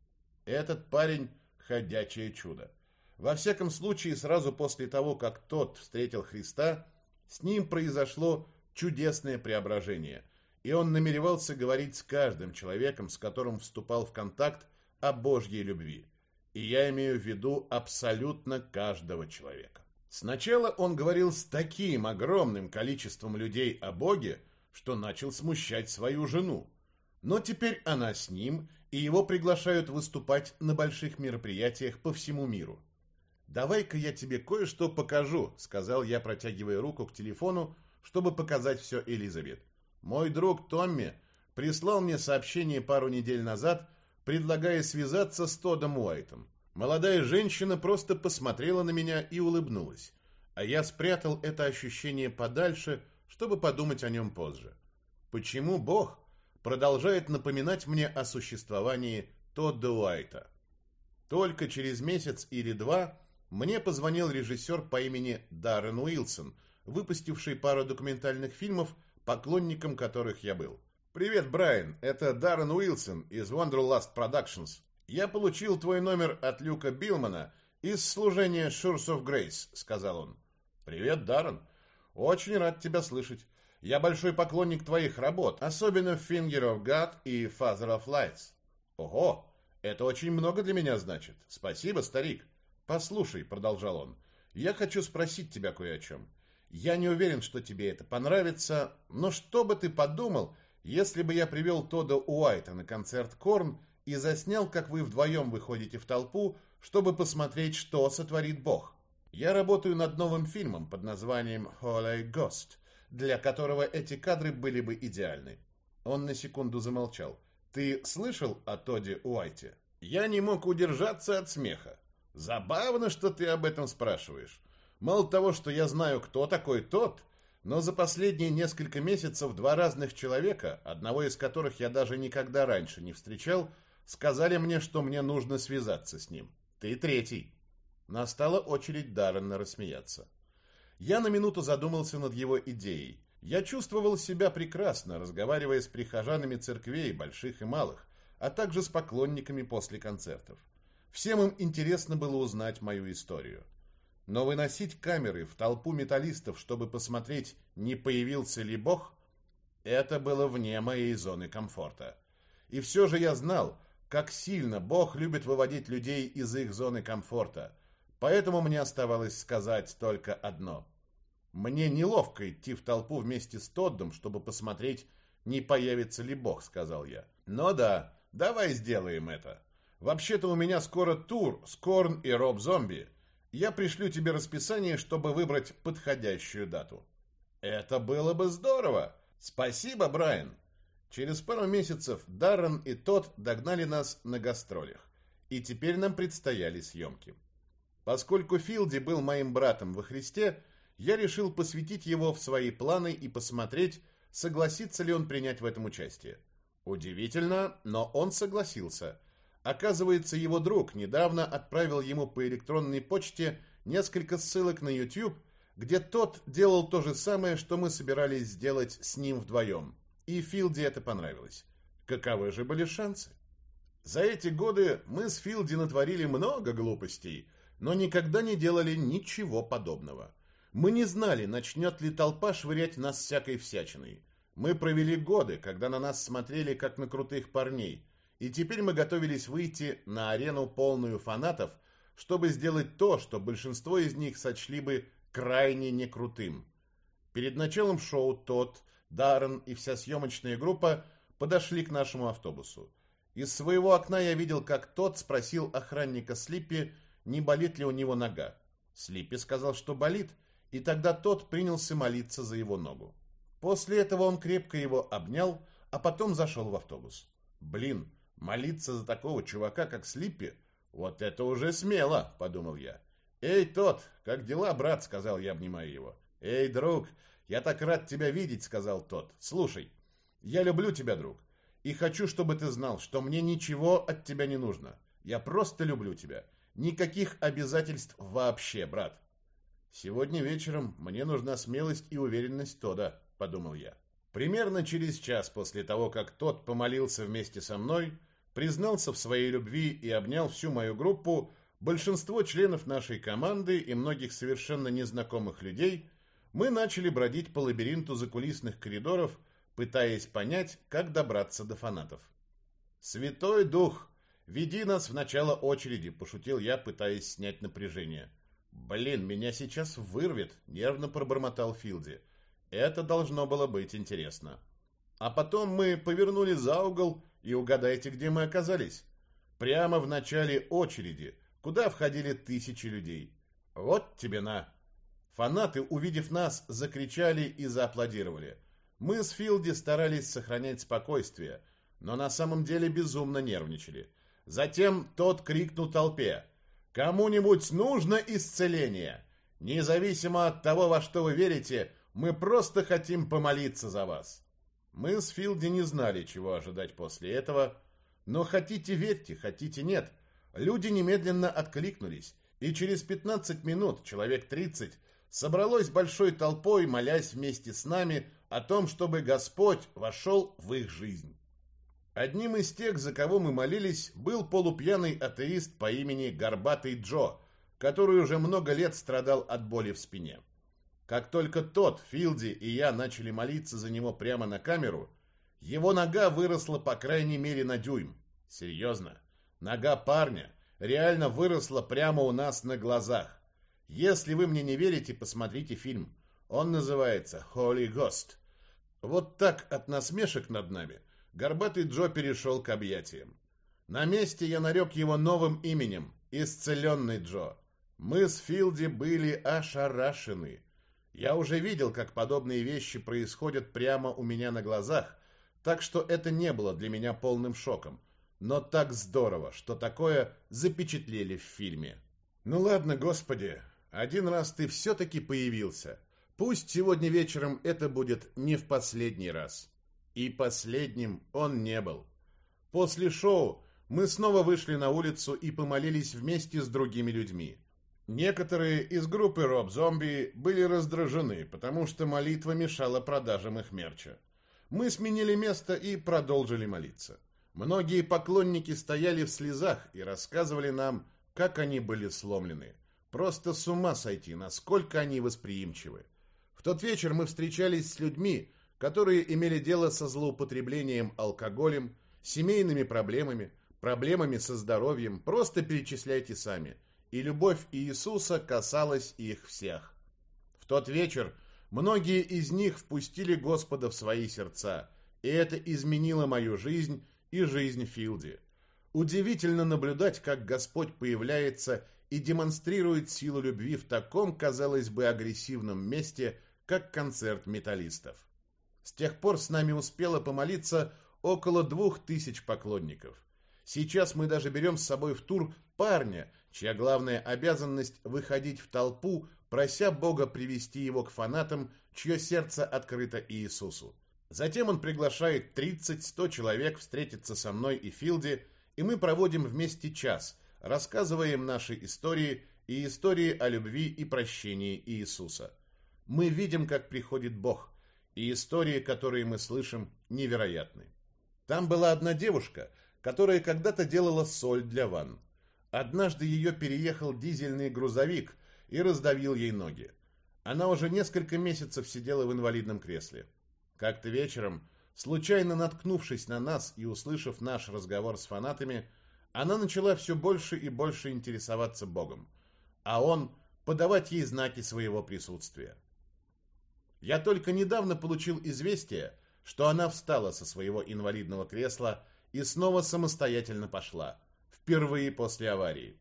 Этот парень – ходячее чудо. Во всяком случае, сразу после того, как тот встретил Христа, с ним произошло чудесное преображение, и он намеревался говорить с каждым человеком, с которым вступал в контакт, о Божьей любви. И я имею в виду абсолютно каждого человека. Сначала он говорил с таким огромным количеством людей о Боге, что начал смущать свою жену. Но теперь она с ним, и его приглашают выступать на больших мероприятиях по всему миру. «Давай-ка я тебе кое-что покажу», — сказал я, протягивая руку к телефону, чтобы показать все Элизабет. «Мой друг Томми прислал мне сообщение пару недель назад, предлагая связаться с Тодом Уайтом. Молодая женщина просто посмотрела на меня и улыбнулась, а я спрятал это ощущение подальше, чтобы подумать о нем позже. Почему Бог продолжает напоминать мне о существовании Тодда Уайта. Только через месяц или два мне позвонил режиссер по имени Даррен Уилсон, выпустивший пару документальных фильмов, поклонником которых я был. «Привет, Брайан, это Даррен Уилсон из Wanderlust Productions. Я получил твой номер от Люка Билмана из служения Shores of Grace», — сказал он. «Привет, Даррен. Очень рад тебя слышать. Я большой поклонник твоих работ, особенно Finger of God и Father of Lights. Ого, это очень много для меня значит. Спасибо, старик. Послушай, продолжал он, я хочу спросить тебя кое о чем. Я не уверен, что тебе это понравится, но что бы ты подумал, если бы я привел Тода Уайта на концерт Корн и заснял, как вы вдвоем выходите в толпу, чтобы посмотреть, что сотворит Бог? Я работаю над новым фильмом под названием Holy Ghost – для которого эти кадры были бы идеальны. Он на секунду замолчал. «Ты слышал о Тоде Уайте?» Я не мог удержаться от смеха. Забавно, что ты об этом спрашиваешь. Мало того, что я знаю, кто такой тот, но за последние несколько месяцев два разных человека, одного из которых я даже никогда раньше не встречал, сказали мне, что мне нужно связаться с ним. Ты третий. Настала очередь Даррена рассмеяться. Я на минуту задумался над его идеей. Я чувствовал себя прекрасно, разговаривая с прихожанами церквей, больших и малых, а также с поклонниками после концертов. Всем им интересно было узнать мою историю. Но выносить камеры в толпу металлистов, чтобы посмотреть, не появился ли Бог, это было вне моей зоны комфорта. И все же я знал, как сильно Бог любит выводить людей из их зоны комфорта – Поэтому мне оставалось сказать только одно. Мне неловко идти в толпу вместе с Тоддом, чтобы посмотреть, не появится ли Бог, сказал я. Но да, давай сделаем это. Вообще-то у меня скоро тур с Корн и Роб Зомби. Я пришлю тебе расписание, чтобы выбрать подходящую дату. Это было бы здорово. Спасибо, Брайан. Через пару месяцев Даррен и Тот догнали нас на гастролях. И теперь нам предстояли съемки. Поскольку Филди был моим братом во Христе, я решил посвятить его в свои планы и посмотреть, согласится ли он принять в этом участие. Удивительно, но он согласился. Оказывается, его друг недавно отправил ему по электронной почте несколько ссылок на YouTube, где тот делал то же самое, что мы собирались сделать с ним вдвоем. И Филди это понравилось. Каковы же были шансы? За эти годы мы с Филди натворили много глупостей – но никогда не делали ничего подобного. Мы не знали, начнет ли толпа швырять нас всякой всячиной. Мы провели годы, когда на нас смотрели как на крутых парней, и теперь мы готовились выйти на арену полную фанатов, чтобы сделать то, что большинство из них сочли бы крайне некрутым. Перед началом шоу тот, Даррен и вся съемочная группа подошли к нашему автобусу. Из своего окна я видел, как тот спросил охранника Слиппи, не болит ли у него нога. Слиппи сказал, что болит, и тогда тот принялся молиться за его ногу. После этого он крепко его обнял, а потом зашел в автобус. Блин, молиться за такого чувака, как Слиппи, вот это уже смело, подумал я. «Эй, тот, как дела, брат?» — сказал я, обнимая его. «Эй, друг, я так рад тебя видеть», — сказал тот. «Слушай, я люблю тебя, друг, и хочу, чтобы ты знал, что мне ничего от тебя не нужно. Я просто люблю тебя. Никаких обязательств вообще, брат». «Сегодня вечером мне нужна смелость и уверенность Тода», — подумал я. Примерно через час после того, как тот помолился вместе со мной, признался в своей любви и обнял всю мою группу, большинство членов нашей команды и многих совершенно незнакомых людей, мы начали бродить по лабиринту закулисных коридоров, пытаясь понять, как добраться до фанатов. «Святой Дух, веди нас в начало очереди», – пошутил я, пытаясь снять напряжение. «Блин, меня сейчас вырвет», – нервно пробормотал Филди. Это должно было быть интересно. А потом мы повернули за угол, и угадайте, где мы оказались. Прямо в начале очереди – куда входили тысячи людей. Вот тебе на. Фанаты, увидев нас, закричали и зааплодировали. Мы с Филди старались сохранять спокойствие, но на самом деле безумно нервничали. Затем тот крикнул толпе. «Кому-нибудь нужно исцеление? Независимо от того, во что вы верите, мы просто хотим помолиться за вас». Мы с Филди не знали, чего ожидать после этого, но хотите верьте, хотите нет – Люди немедленно откликнулись, и через 15 минут, человек 30, собралось большой толпой, молясь вместе с нами о том, чтобы Господь вошел в их жизнь. Одним из тех, за кого мы молились, был полупьяный атеист по имени Горбатый Джо, который уже много лет страдал от боли в спине. Как только тот, Филди и я начали молиться за него прямо на камеру, его нога выросла по крайней мере на дюйм. Серьезно. Нога парня реально выросла прямо у нас на глазах. Если вы мне не верите, посмотрите фильм. Он называется «Holy Ghost». Вот так от насмешек над нами горбатый Джо перешел к объятиям. На месте я нарек его новым именем – Исцеленный Джо. Мы с Филди были ошарашены. Я уже видел, как подобные вещи происходят прямо у меня на глазах, так что это не было для меня полным шоком. Но так здорово, что такое запечатлели в фильме. Ну ладно, господи, один раз ты все-таки появился. Пусть сегодня вечером это будет не в последний раз. И последним он не был. После шоу мы снова вышли на улицу и помолились вместе с другими людьми. Некоторые из группы Роб Зомби были раздражены, потому что молитва мешала продажам их мерча. Мы сменили место и продолжили молиться. Многие поклонники стояли в слезах и рассказывали нам, как они были сломлены. Просто с ума сойти, насколько они восприимчивы. В тот вечер мы встречались с людьми, которые имели дело со злоупотреблением алкоголем, семейными проблемами, проблемами со здоровьем, просто перечисляйте сами. И любовь Иисуса касалась их всех. В тот вечер многие из них впустили Господа в свои сердца, и это изменило мою жизнь и жизнь Филди. Удивительно наблюдать, как Господь появляется и демонстрирует силу любви в таком, казалось бы, агрессивном месте, как концерт металлистов. С тех пор с нами успело помолиться около двух тысяч поклонников. Сейчас мы даже берем с собой в тур парня, чья главная обязанность – выходить в толпу, прося Бога привести его к фанатам, чье сердце открыто Иисусу. Затем он приглашает 30-100 человек встретиться со мной и Филди, и мы проводим вместе час, рассказываем наши истории и истории о любви и прощении Иисуса. Мы видим, как приходит Бог, и истории, которые мы слышим, невероятны. Там была одна девушка, которая когда-то делала соль для ванн. Однажды ее переехал дизельный грузовик и раздавил ей ноги. Она уже несколько месяцев сидела в инвалидном кресле. Как-то вечером, случайно наткнувшись на нас и услышав наш разговор с фанатами, она начала все больше и больше интересоваться Богом, а он подавать ей знаки своего присутствия. Я только недавно получил известие, что она встала со своего инвалидного кресла и снова самостоятельно пошла, впервые после аварии.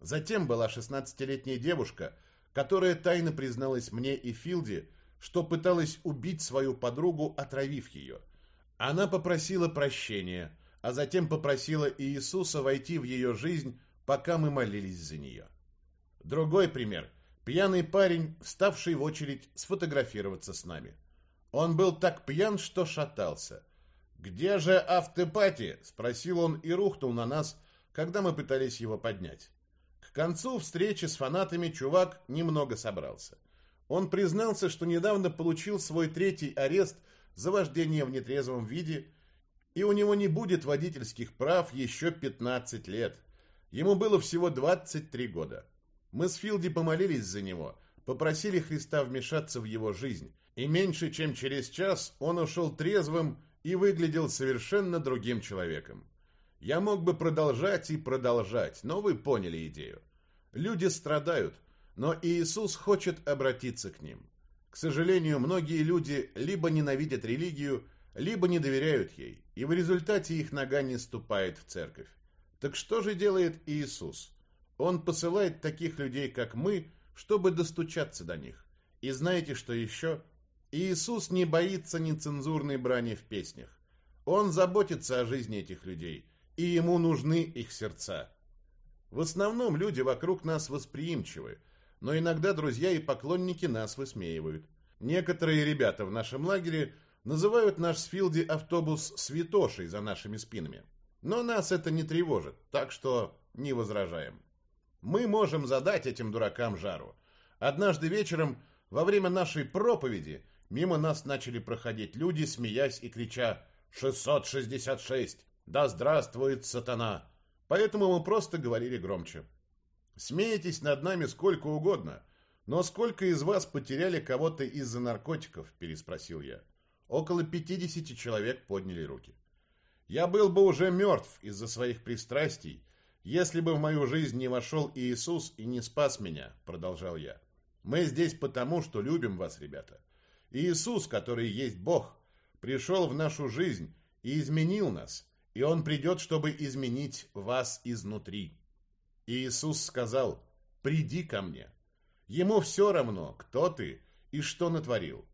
Затем была 16-летняя девушка, которая тайно призналась мне и Филде, что пыталась убить свою подругу, отравив ее. Она попросила прощения, а затем попросила Иисуса войти в ее жизнь, пока мы молились за нее. Другой пример. Пьяный парень, вставший в очередь сфотографироваться с нами. Он был так пьян, что шатался. «Где же автопати?» – спросил он и рухнул на нас, когда мы пытались его поднять. К концу встречи с фанатами чувак немного собрался. Он признался, что недавно получил свой третий арест за вождение в нетрезвом виде, и у него не будет водительских прав еще 15 лет. Ему было всего 23 года. Мы с Филди помолились за него, попросили Христа вмешаться в его жизнь, и меньше чем через час он ушел трезвым и выглядел совершенно другим человеком. Я мог бы продолжать и продолжать, но вы поняли идею. Люди страдают, но Иисус хочет обратиться к ним. К сожалению, многие люди либо ненавидят религию, либо не доверяют ей, и в результате их нога не ступает в церковь. Так что же делает Иисус? Он посылает таких людей, как мы, чтобы достучаться до них. И знаете, что еще? Иисус не боится нецензурной брани в песнях. Он заботится о жизни этих людей, и ему нужны их сердца. В основном люди вокруг нас восприимчивы, но иногда друзья и поклонники нас высмеивают. Некоторые ребята в нашем лагере называют наш с Филди автобус «святошей» за нашими спинами. Но нас это не тревожит, так что не возражаем. Мы можем задать этим дуракам жару. Однажды вечером, во время нашей проповеди, Мимо нас начали проходить люди, смеясь и крича «666! Да здравствует сатана!» Поэтому мы просто говорили громче. Смеетесь над нами сколько угодно, но сколько из вас потеряли кого-то из-за наркотиков, переспросил я. Около 50 человек подняли руки. Я был бы уже мертв из-за своих пристрастий, если бы в мою жизнь не вошел Иисус и не спас меня, продолжал я. Мы здесь потому, что любим вас, ребята. Иисус, который есть Бог, пришел в нашу жизнь и изменил нас, и Он придет, чтобы изменить вас изнутри. Иисус сказал, «Приди ко мне». Ему все равно, кто ты и что натворил.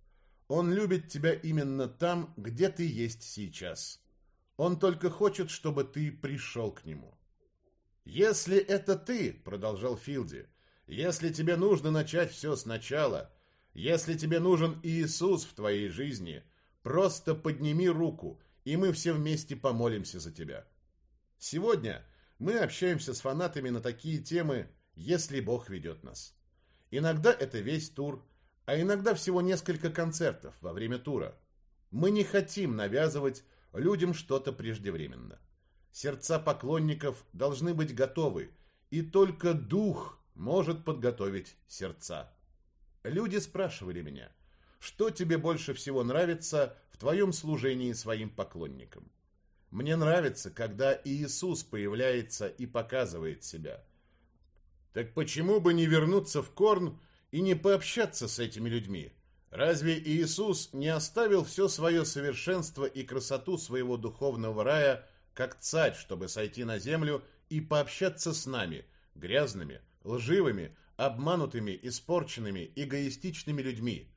Он любит тебя именно там, где ты есть сейчас. Он только хочет, чтобы ты пришел к нему. «Если это ты», — продолжал Филди, — «если тебе нужно начать все сначала, если тебе нужен Иисус в твоей жизни, просто подними руку, и мы все вместе помолимся за тебя. Сегодня мы общаемся с фанатами на такие темы, если Бог ведет нас. Иногда это весь тур, а иногда всего несколько концертов во время тура. Мы не хотим навязывать людям что-то преждевременно. Сердца поклонников должны быть готовы, и только Дух может подготовить сердца. Люди спрашивали меня, что тебе больше всего нравится в твоем служении своим поклонникам? Мне нравится, когда Иисус появляется и показывает себя. Так почему бы не вернуться в Корн и не пообщаться с этими людьми? Разве Иисус не оставил все свое совершенство и красоту своего духовного рая как царь, чтобы сойти на землю и пообщаться с нами, грязными, лживыми, обманутыми, испорченными, эгоистичными людьми.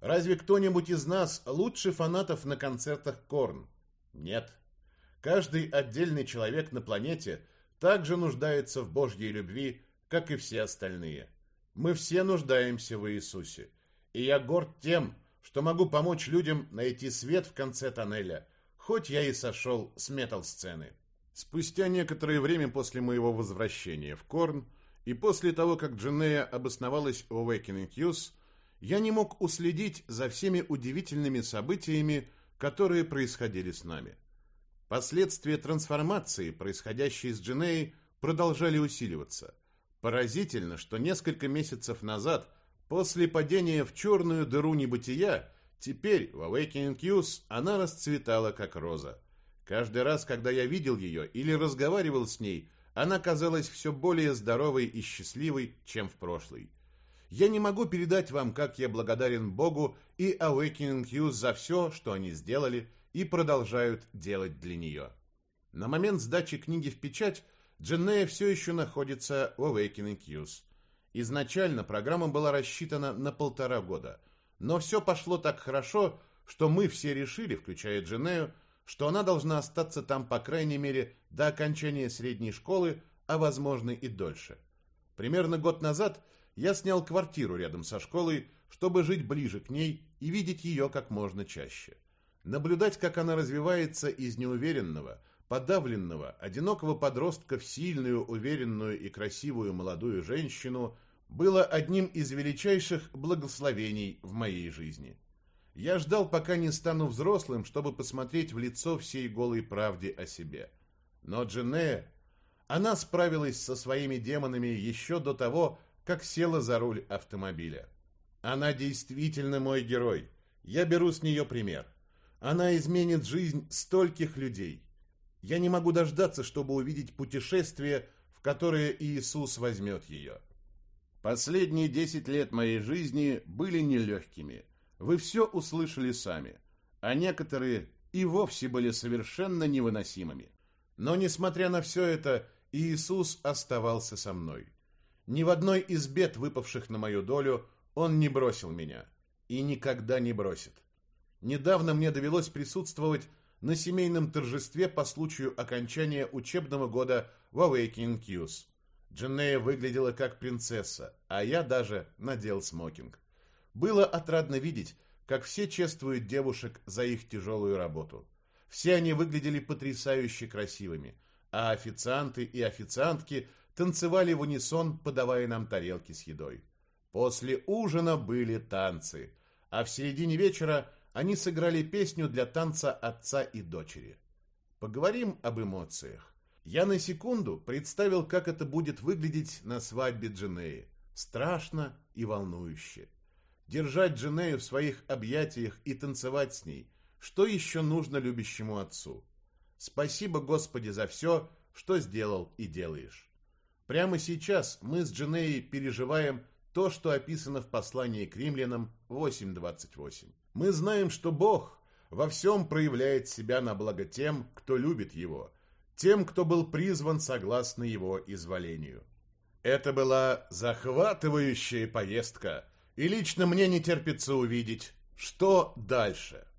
Разве кто-нибудь из нас лучше фанатов на концертах Корн? Нет. Каждый отдельный человек на планете также нуждается в Божьей любви, как и все остальные. Мы все нуждаемся в Иисусе. И я горд тем, что могу помочь людям найти свет в конце тоннеля, хоть я и сошел с метал-сцены. Спустя некоторое время после моего возвращения в Корн, и после того, как Дженея обосновалась в Awakening Youth, я не мог уследить за всеми удивительными событиями, которые происходили с нами. Последствия трансформации, происходящей с Дженеей, продолжали усиливаться. Поразительно, что несколько месяцев назад, после падения в черную дыру небытия, Теперь в Awakening Youth она расцветала как роза. Каждый раз, когда я видел ее или разговаривал с ней, она казалась все более здоровой и счастливой, чем в прошлой. Я не могу передать вам, как я благодарен Богу и Awakening Youth за все, что они сделали и продолжают делать для нее. На момент сдачи книги в печать Дженнея все еще находится в Awakening Youth. Изначально программа была рассчитана на полтора года, но все пошло так хорошо, что мы все решили, включая Дженнею, что она должна остаться там по крайней мере до окончания средней школы, а возможно и дольше. Примерно год назад я снял квартиру рядом со школой, чтобы жить ближе к ней и видеть ее как можно чаще. Наблюдать, как она развивается из неуверенного, подавленного, одинокого подростка в сильную, уверенную и красивую молодую женщину было одним из величайших благословений в моей жизни. Я ждал, пока не стану взрослым, чтобы посмотреть в лицо всей голой правде о себе. Но Дженея, она справилась со своими демонами еще до того, как села за руль автомобиля. Она действительно мой герой. Я беру с нее пример. Она изменит жизнь стольких людей. Я не могу дождаться, чтобы увидеть путешествие, в которое Иисус возьмет ее. Последние десять лет моей жизни были нелегкими. Вы все услышали сами. А некоторые и вовсе были совершенно невыносимыми. Но, несмотря на все это, Иисус оставался со мной. Ни в одной из бед, выпавших на мою долю, Он не бросил меня. И никогда не бросит. Недавно мне довелось присутствовать на семейном торжестве по случаю окончания учебного года в Awakening Youth. Дженнея выглядела как принцесса, а я даже надел смокинг. Было отрадно видеть, как все чествуют девушек за их тяжелую работу. Все они выглядели потрясающе красивыми, а официанты и официантки танцевали в унисон, подавая нам тарелки с едой. После ужина были танцы, а в середине вечера они сыграли песню для танца отца и дочери. Поговорим об эмоциях. Я на секунду представил, как это будет выглядеть на свадьбе Дженеи. Страшно и волнующе. Держать Дженею в своих объятиях и танцевать с ней. Что еще нужно любящему отцу? Спасибо, Господи, за все, что сделал и делаешь. Прямо сейчас мы с Дженеей переживаем то, что описано в послании к римлянам 8.28. Мы знаем, что Бог во всем проявляет себя на благо тем, кто любит Его, тем, кто был призван согласно Его изволению. Это была захватывающая поездка, и лично мне не терпится увидеть, что дальше –